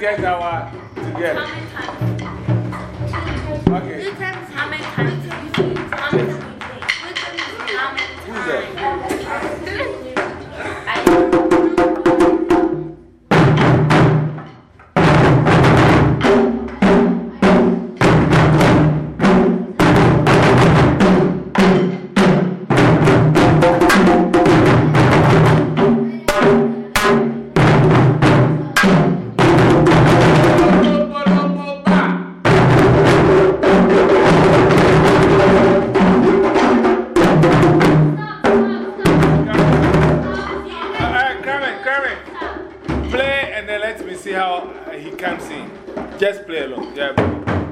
let's get our together. Okay. How many times? How many times? How many times? Who's that? Jeremy, play and then let me see how he comes in. Just play along. Yeah.